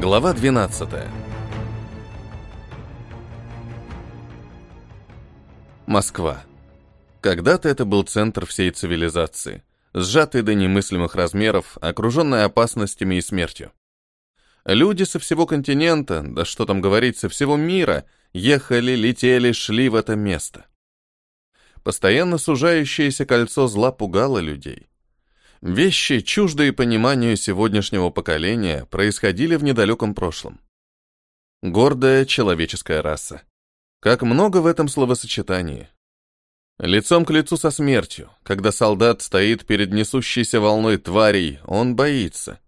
Глава 12. Москва. Когда-то это был центр всей цивилизации, сжатый до немыслимых размеров, окруженный опасностями и смертью. Люди со всего континента, да что там говорить, со всего мира, ехали, летели, шли в это место. Постоянно сужающееся кольцо зла пугало людей. Вещи, чуждые пониманию сегодняшнего поколения, происходили в недалеком прошлом. Гордая человеческая раса. Как много в этом словосочетании. Лицом к лицу со смертью, когда солдат стоит перед несущейся волной тварей, он боится.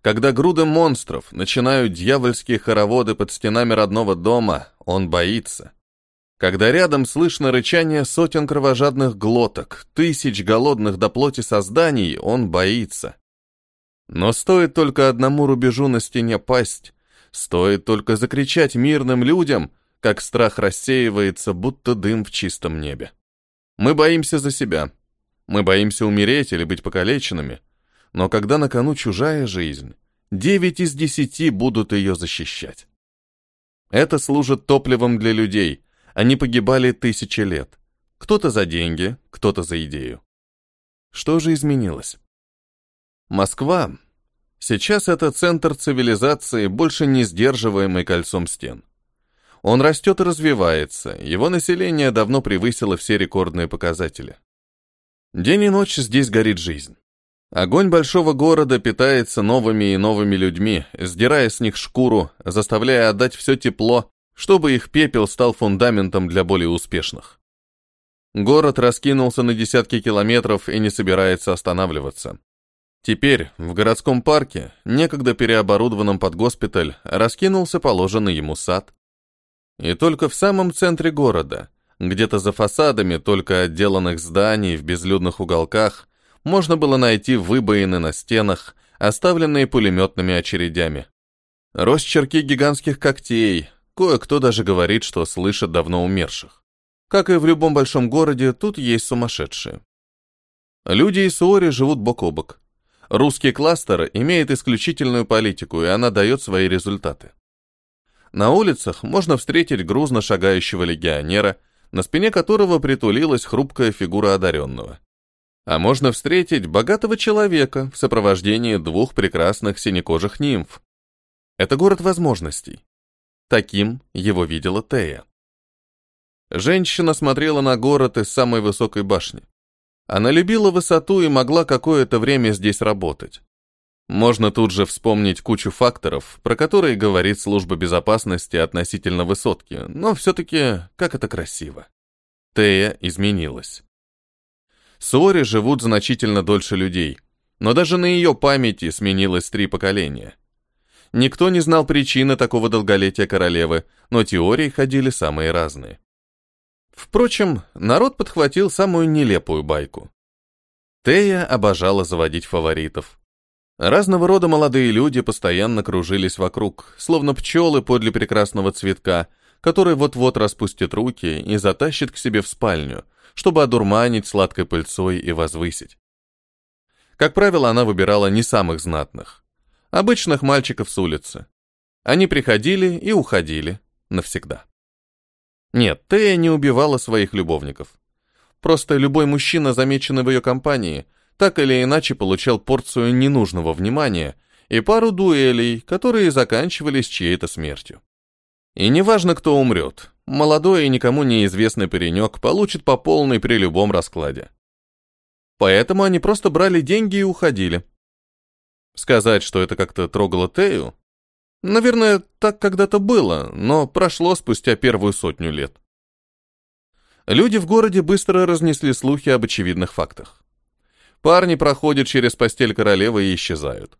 Когда груды монстров начинают дьявольские хороводы под стенами родного дома, он боится когда рядом слышно рычание сотен кровожадных глоток, тысяч голодных до плоти созданий, он боится. Но стоит только одному рубежу на стене пасть, стоит только закричать мирным людям, как страх рассеивается, будто дым в чистом небе. Мы боимся за себя. Мы боимся умереть или быть покалеченными. Но когда на кону чужая жизнь, девять из десяти будут ее защищать. Это служит топливом для людей — они погибали тысячи лет. Кто-то за деньги, кто-то за идею. Что же изменилось? Москва. Сейчас это центр цивилизации, больше не сдерживаемый кольцом стен. Он растет и развивается, его население давно превысило все рекордные показатели. День и ночь здесь горит жизнь. Огонь большого города питается новыми и новыми людьми, сдирая с них шкуру, заставляя отдать все тепло, чтобы их пепел стал фундаментом для более успешных. Город раскинулся на десятки километров и не собирается останавливаться. Теперь в городском парке, некогда переоборудованном под госпиталь, раскинулся положенный ему сад. И только в самом центре города, где-то за фасадами только отделанных зданий в безлюдных уголках, можно было найти выбоины на стенах, оставленные пулеметными очередями. Росчерки гигантских когтей, Кое-кто даже говорит, что слышит давно умерших. Как и в любом большом городе, тут есть сумасшедшие. Люди из Суори живут бок о бок. Русский кластер имеет исключительную политику, и она дает свои результаты. На улицах можно встретить грузно шагающего легионера, на спине которого притулилась хрупкая фигура одаренного. А можно встретить богатого человека в сопровождении двух прекрасных синекожих нимф. Это город возможностей. Таким его видела Тея. Женщина смотрела на город из самой высокой башни. Она любила высоту и могла какое-то время здесь работать. Можно тут же вспомнить кучу факторов, про которые говорит служба безопасности относительно высотки, но все-таки как это красиво. Тея изменилась. Сори живут значительно дольше людей, но даже на ее памяти сменилось три поколения. Никто не знал причины такого долголетия королевы, но теории ходили самые разные. Впрочем, народ подхватил самую нелепую байку. Тея обожала заводить фаворитов. Разного рода молодые люди постоянно кружились вокруг, словно пчелы подле прекрасного цветка, который вот-вот распустит руки и затащит к себе в спальню, чтобы одурманить сладкой пыльцой и возвысить. Как правило, она выбирала не самых знатных. Обычных мальчиков с улицы. Они приходили и уходили навсегда. Нет, Тея не убивала своих любовников. Просто любой мужчина, замеченный в ее компании, так или иначе получал порцию ненужного внимания и пару дуэлей, которые заканчивались чьей-то смертью. И неважно, кто умрет, молодой и никому неизвестный паренек получит по полной при любом раскладе. Поэтому они просто брали деньги и уходили. Сказать, что это как-то трогало Тею? Наверное, так когда-то было, но прошло спустя первую сотню лет. Люди в городе быстро разнесли слухи об очевидных фактах. Парни проходят через постель королевы и исчезают.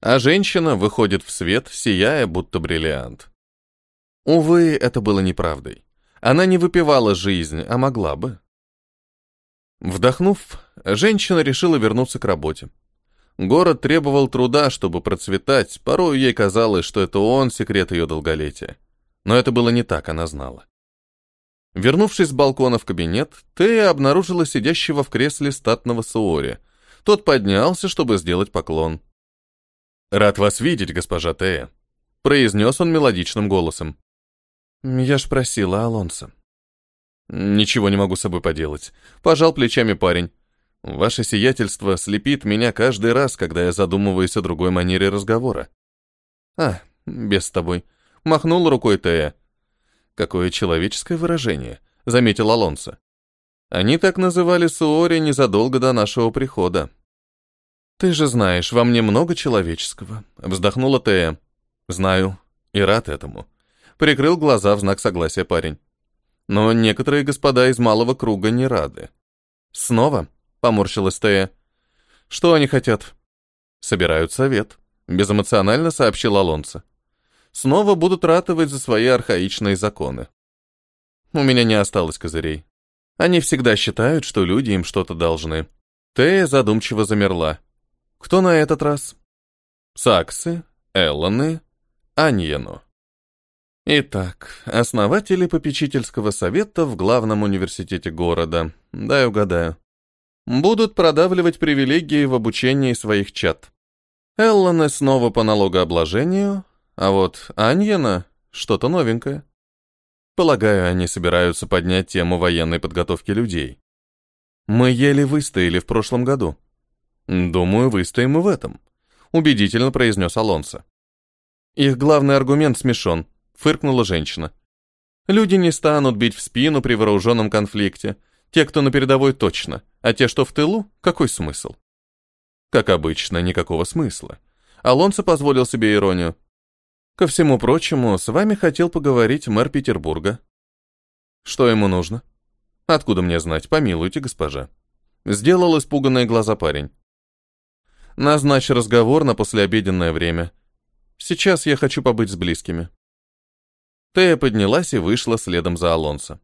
А женщина выходит в свет, сияя, будто бриллиант. Увы, это было неправдой. Она не выпивала жизнь, а могла бы. Вдохнув, женщина решила вернуться к работе. Город требовал труда, чтобы процветать, порой ей казалось, что это он секрет ее долголетия. Но это было не так, она знала. Вернувшись с балкона в кабинет, Тея обнаружила сидящего в кресле статного Суори. Тот поднялся, чтобы сделать поклон. «Рад вас видеть, госпожа Тея». произнес он мелодичным голосом. «Я ж просила Алонсо». «Ничего не могу с собой поделать», — пожал плечами парень. «Ваше сиятельство слепит меня каждый раз, когда я задумываюсь о другой манере разговора». «А, без тобой», — махнул рукой Тея. «Какое человеческое выражение», — заметил Алонсо. «Они так называли Суори незадолго до нашего прихода». «Ты же знаешь, во мне много человеческого», — вздохнула Тея. «Знаю, и рад этому». Прикрыл глаза в знак согласия парень. Но некоторые господа из малого круга не рады. «Снова?» — поморщилась Тея. «Что они хотят?» «Собирают совет», — безэмоционально сообщил Алонсо. «Снова будут ратовать за свои архаичные законы. У меня не осталось козырей. Они всегда считают, что люди им что-то должны». Тея задумчиво замерла. «Кто на этот раз?» «Саксы, Эллоны, Аньено». Итак, основатели попечительского совета в главном университете города, дай угадаю, будут продавливать привилегии в обучении своих чад. Эллоны снова по налогообложению, а вот Аньена — что-то новенькое. Полагаю, они собираются поднять тему военной подготовки людей. Мы еле выстояли в прошлом году. Думаю, выстоим и в этом, убедительно произнес Алонсо. Их главный аргумент смешон — фыркнула женщина. Люди не станут бить в спину при вооруженном конфликте. Те, кто на передовой, точно. А те, что в тылу, какой смысл? Как обычно, никакого смысла. Алонсо позволил себе иронию. Ко всему прочему, с вами хотел поговорить мэр Петербурга. Что ему нужно? Откуда мне знать? Помилуйте, госпожа. Сделал испуганные глаза парень. Назначь разговор на послеобеденное время. Сейчас я хочу побыть с близкими. Тея поднялась и вышла следом за Алонсо.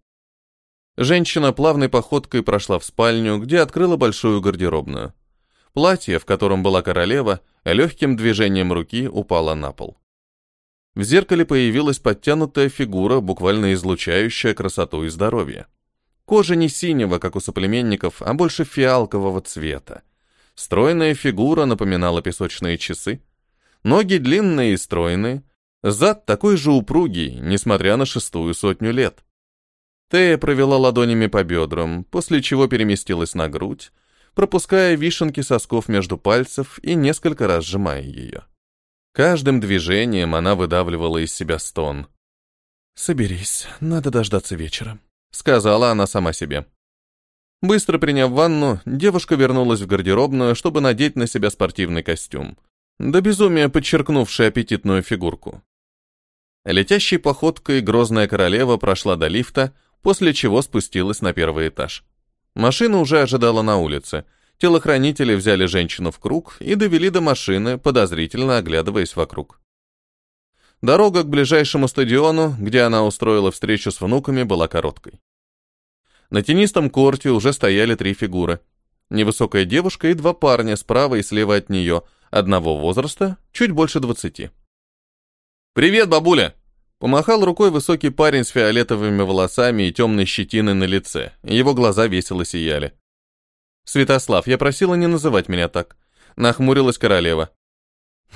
Женщина плавной походкой прошла в спальню, где открыла большую гардеробную. Платье, в котором была королева, легким движением руки упало на пол. В зеркале появилась подтянутая фигура, буквально излучающая красоту и здоровье. Кожа не синего, как у соплеменников, а больше фиалкового цвета. Стройная фигура напоминала песочные часы. Ноги длинные и стройные, Зад такой же упругий, несмотря на шестую сотню лет. Тея провела ладонями по бедрам, после чего переместилась на грудь, пропуская вишенки сосков между пальцев и несколько раз сжимая ее. Каждым движением она выдавливала из себя стон. «Соберись, надо дождаться вечера», — сказала она сама себе. Быстро приняв ванну, девушка вернулась в гардеробную, чтобы надеть на себя спортивный костюм, до безумия подчеркнувший аппетитную фигурку. Летящей походкой грозная королева прошла до лифта, после чего спустилась на первый этаж. Машина уже ожидала на улице. Телохранители взяли женщину в круг и довели до машины, подозрительно оглядываясь вокруг. Дорога к ближайшему стадиону, где она устроила встречу с внуками, была короткой. На тенистом корте уже стояли три фигуры. Невысокая девушка и два парня справа и слева от нее, одного возраста, чуть больше двадцати. «Привет, бабуля!» Помахал рукой высокий парень с фиолетовыми волосами и темной щетиной на лице. Его глаза весело сияли. «Святослав, я просила не называть меня так». Нахмурилась королева.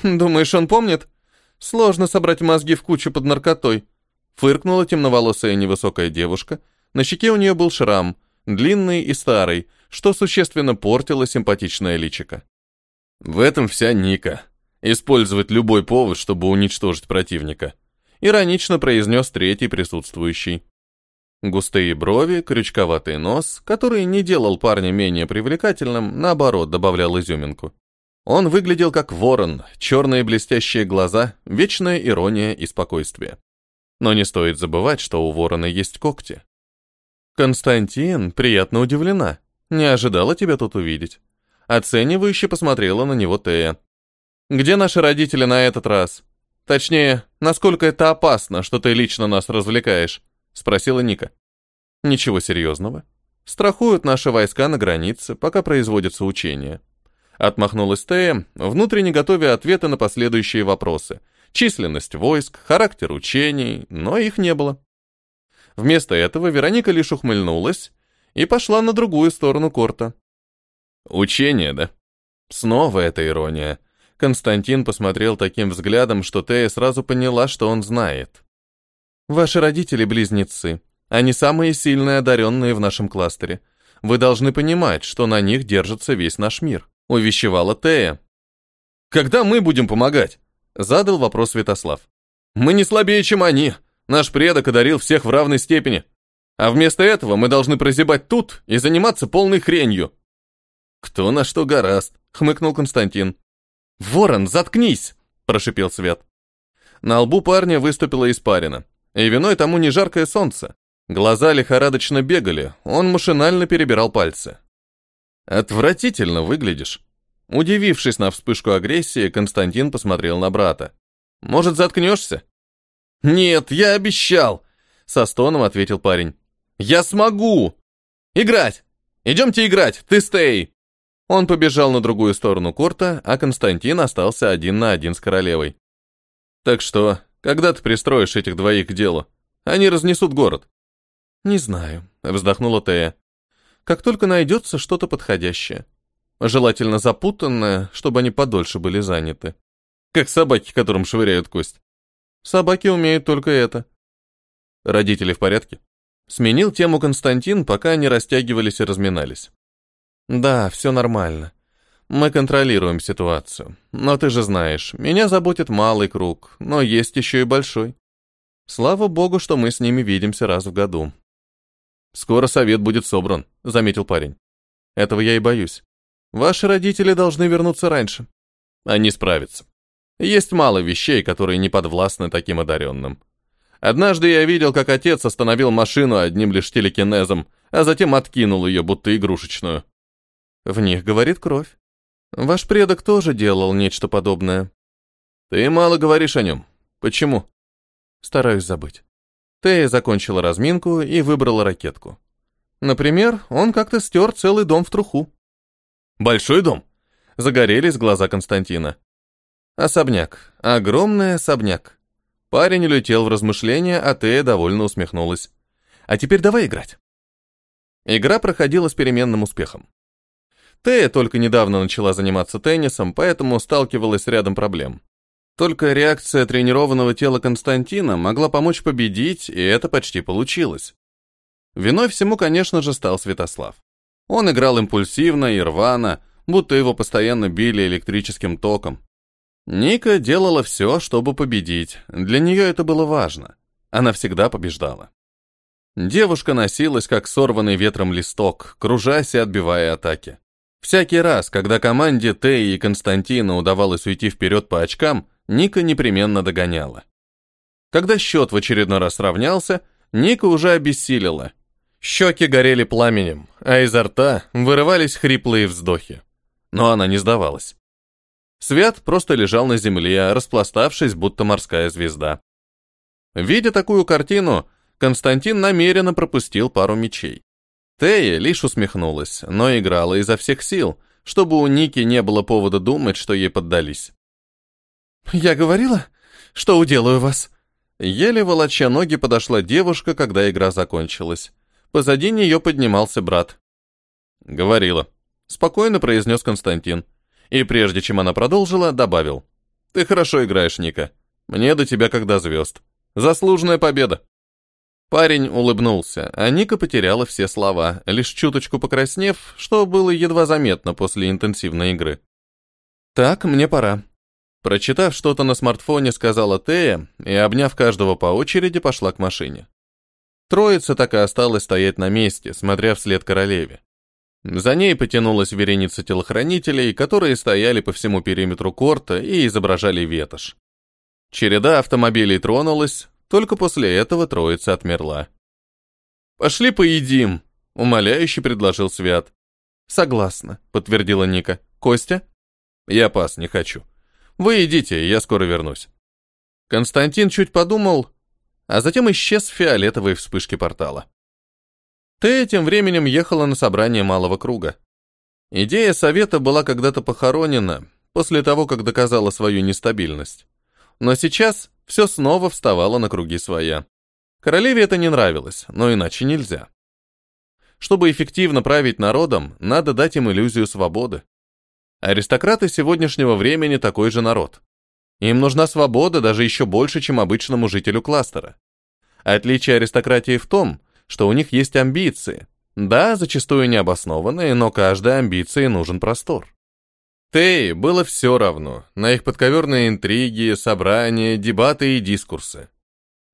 «Думаешь, он помнит? Сложно собрать мозги в кучу под наркотой». Фыркнула темноволосая невысокая девушка. На щеке у нее был шрам, длинный и старый, что существенно портило симпатичное личико. В этом вся Ника. Использовать любой повод, чтобы уничтожить противника иронично произнес третий присутствующий. Густые брови, крючковатый нос, который не делал парня менее привлекательным, наоборот, добавлял изюминку. Он выглядел как ворон, черные блестящие глаза, вечная ирония и спокойствие. Но не стоит забывать, что у ворона есть когти. «Константин, приятно удивлена. Не ожидала тебя тут увидеть». Оценивающе посмотрела на него Тея. «Где наши родители на этот раз?» Точнее, насколько это опасно, что ты лично нас развлекаешь?» — спросила Ника. «Ничего серьезного. Страхуют наши войска на границе, пока производятся учения». Отмахнулась Тея, внутренне готовя ответы на последующие вопросы. Численность войск, характер учений, но их не было. Вместо этого Вероника лишь ухмыльнулась и пошла на другую сторону корта. «Учение, да?» Снова эта ирония. Константин посмотрел таким взглядом, что Тея сразу поняла, что он знает. «Ваши родители – близнецы. Они самые сильные одаренные в нашем кластере. Вы должны понимать, что на них держится весь наш мир», – увещевала Тея. «Когда мы будем помогать?» – задал вопрос Святослав. «Мы не слабее, чем они. Наш предок одарил всех в равной степени. А вместо этого мы должны прозябать тут и заниматься полной хренью». «Кто на что гораст», — хмыкнул Константин. «Ворон, заткнись!» – прошипел Свет. На лбу парня выступила испарина, и виной тому не жаркое солнце. Глаза лихорадочно бегали, он машинально перебирал пальцы. «Отвратительно выглядишь». Удивившись на вспышку агрессии, Константин посмотрел на брата. «Может, заткнешься?» «Нет, я обещал!» — со стоном ответил парень. «Я смогу! Играть! Идемте играть! Ты стей!» Он побежал на другую сторону корта, а Константин остался один на один с королевой. «Так что, когда ты пристроишь этих двоих к делу? Они разнесут город». «Не знаю», — вздохнула Тея. «Как только найдется что-то подходящее. Желательно запутанное, чтобы они подольше были заняты. Как собаки, которым швыряют кость. Собаки умеют только это». «Родители в порядке?» Сменил тему Константин, пока они растягивались и разминались. Да, все нормально. Мы контролируем ситуацию. Но ты же знаешь, меня заботит малый круг, но есть еще и большой. Слава богу, что мы с ними видимся раз в году. Скоро совет будет собран, заметил парень. Этого я и боюсь. Ваши родители должны вернуться раньше. Они справятся. Есть мало вещей, которые не подвластны таким одаренным. Однажды я видел, как отец остановил машину одним лишь телекинезом, а затем откинул ее, будто игрушечную. В них говорит кровь. Ваш предок тоже делал нечто подобное. Ты мало говоришь о нем. Почему? Стараюсь забыть. Тея закончила разминку и выбрала ракетку. Например, он как-то стер целый дом в труху. Большой дом? Загорелись глаза Константина. Особняк. Огромный особняк. Парень улетел в размышления, а Тея довольно усмехнулась. А теперь давай играть. Игра проходила с переменным успехом. Тея только недавно начала заниматься теннисом, поэтому сталкивалась с рядом проблем. Только реакция тренированного тела Константина могла помочь победить, и это почти получилось. Виной всему, конечно же, стал Святослав. Он играл импульсивно и рвано, будто его постоянно били электрическим током. Ника делала все, чтобы победить. Для нее это было важно. Она всегда побеждала. Девушка носилась, как сорванный ветром листок, кружась и отбивая атаки. Всякий раз, когда команде Теи и Константина удавалось уйти вперед по очкам, Ника непременно догоняла. Когда счет в очередной раз равнялся, Ника уже обессилила. Щеки горели пламенем, а изо рта вырывались хриплые вздохи. Но она не сдавалась. Свят просто лежал на земле, распластавшись, будто морская звезда. Видя такую картину, Константин намеренно пропустил пару мечей. Тея лишь усмехнулась, но играла изо всех сил, чтобы у Ники не было повода думать, что ей поддались. «Я говорила, что уделаю вас?» Еле волоча ноги подошла девушка, когда игра закончилась. Позади нее поднимался брат. «Говорила», — спокойно произнес Константин. И прежде чем она продолжила, добавил. «Ты хорошо играешь, Ника. Мне до тебя когда звезд. Заслуженная победа». Парень улыбнулся, а Ника потеряла все слова, лишь чуточку покраснев, что было едва заметно после интенсивной игры. «Так, мне пора». Прочитав что-то на смартфоне, сказала Тея и, обняв каждого по очереди, пошла к машине. Троица так и осталась стоять на месте, смотря вслед королеве. За ней потянулась вереница телохранителей, которые стояли по всему периметру корта и изображали ветошь. Череда автомобилей тронулась, только после этого троица отмерла. «Пошли поедим», — умоляюще предложил Свят. «Согласна», — подтвердила Ника. «Костя?» «Я пас, не хочу. Вы идите, я скоро вернусь». Константин чуть подумал, а затем исчез в фиолетовой вспышке портала. Ты тем временем ехала на собрание малого круга. Идея совета была когда-то похоронена, после того, как доказала свою нестабильность. Но сейчас все снова вставало на круги своя. Королеве это не нравилось, но иначе нельзя. Чтобы эффективно править народом, надо дать им иллюзию свободы. Аристократы сегодняшнего времени такой же народ. Им нужна свобода даже еще больше, чем обычному жителю кластера. Отличие аристократии в том, что у них есть амбиции. Да, зачастую необоснованные, но каждой амбиции нужен простор. Тей было все равно на их подковерные интриги, собрания, дебаты и дискурсы.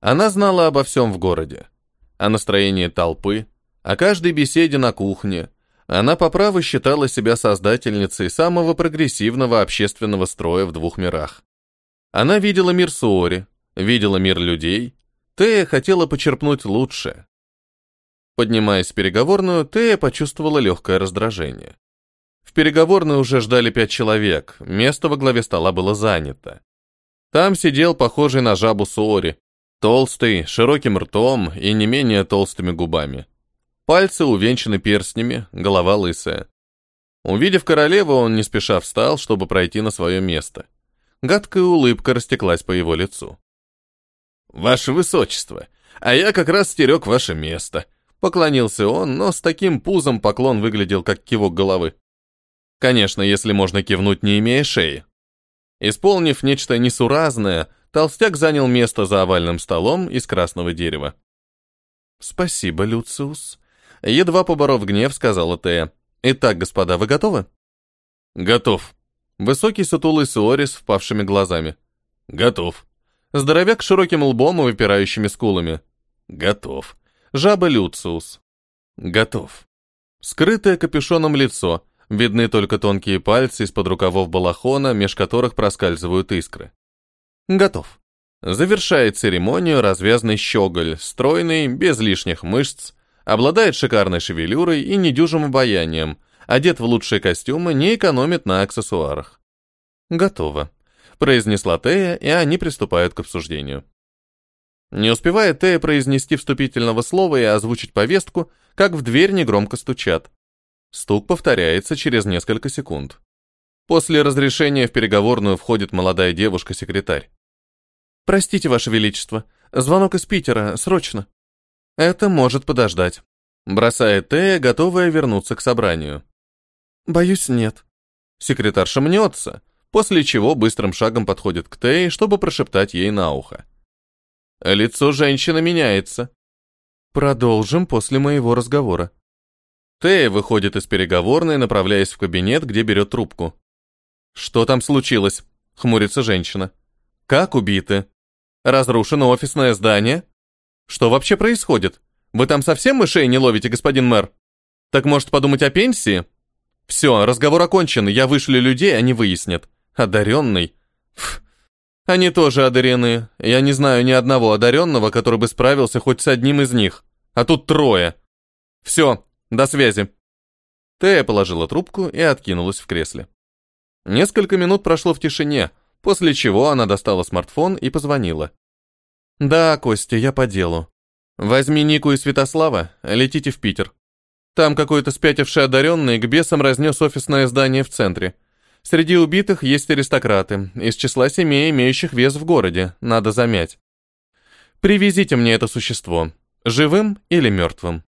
Она знала обо всем в городе. О настроении толпы, о каждой беседе на кухне. Она по праву считала себя создательницей самого прогрессивного общественного строя в двух мирах. Она видела мир Суори, видела мир людей. Тея хотела почерпнуть лучшее. Поднимаясь в переговорную, Тея почувствовала легкое раздражение. В переговорной уже ждали пять человек, место во главе стола было занято. Там сидел похожий на жабу Суори, толстый, широким ртом и не менее толстыми губами. Пальцы увенчаны перстнями, голова лысая. Увидев королеву, он не спеша встал, чтобы пройти на свое место. Гадкая улыбка растеклась по его лицу. «Ваше высочество, а я как раз стерег ваше место», — поклонился он, но с таким пузом поклон выглядел, как кивок головы. Конечно, если можно кивнуть, не имея шеи. Исполнив нечто несуразное, толстяк занял место за овальным столом из красного дерева. «Спасибо, Люциус», — едва поборов гнев, сказала Тея. «Итак, господа, вы готовы?» «Готов», Высокий сутулый Суори с впавшими глазами. Готов. Здоровяк с широким лбом и выпирающими скулами. Готов. Жаба Люциус. Готов. Скрытое капюшоном лицо. Видны только тонкие пальцы из-под рукавов балахона, меж которых проскальзывают искры. Готов. Завершает церемонию развязный щеголь, стройный, без лишних мышц, обладает шикарной шевелюрой и недюжим обаянием, одет в лучшие костюмы, не экономит на аксессуарах. «Готово», — произнесла Тея, и они приступают к обсуждению. Не успевает Тея произнести вступительного слова и озвучить повестку, как в дверь негромко стучат. Стук повторяется через несколько секунд. После разрешения в переговорную входит молодая девушка-секретарь. «Простите, Ваше Величество, звонок из Питера, срочно». «Это может подождать», — бросает Тея, готовая вернуться к собранию. «Боюсь, нет». Секретарша мнется, после чего быстрым шагом подходит к Тей, чтобы прошептать ей на ухо. Лицо женщины меняется. Продолжим после моего разговора. Тея выходит из переговорной, направляясь в кабинет, где берет трубку. «Что там случилось?» — хмурится женщина. «Как убиты? Разрушено офисное здание? Что вообще происходит? Вы там совсем мышей не ловите, господин мэр? Так может подумать о пенсии?» Все, разговор окончен, я вышлю людей, они выяснят. Одаренный? Фу. Они тоже одарены. Я не знаю ни одного одаренного, который бы справился хоть с одним из них. А тут трое. Все, до связи. Тея положила трубку и откинулась в кресле. Несколько минут прошло в тишине, после чего она достала смартфон и позвонила. «Да, Костя, я по делу. Возьми Нику и Святослава, летите в Питер. Там какой-то спятивший одаренный к бесам разнес офисное здание в центре. Среди убитых есть аристократы, из числа семей, имеющих вес в городе, надо замять. Привезите мне это существо, живым или мертвым.